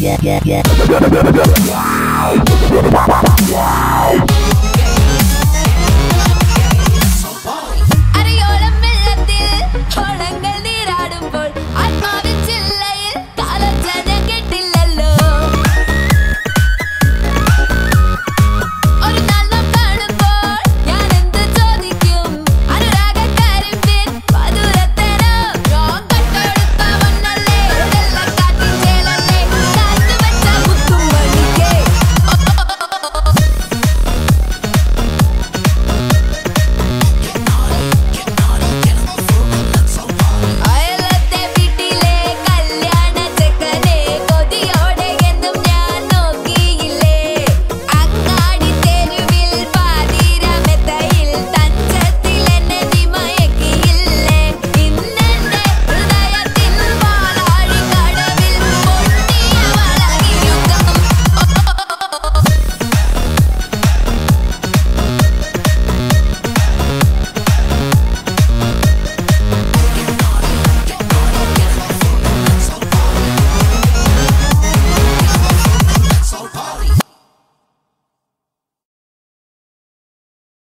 Yeah, yeah, yeah.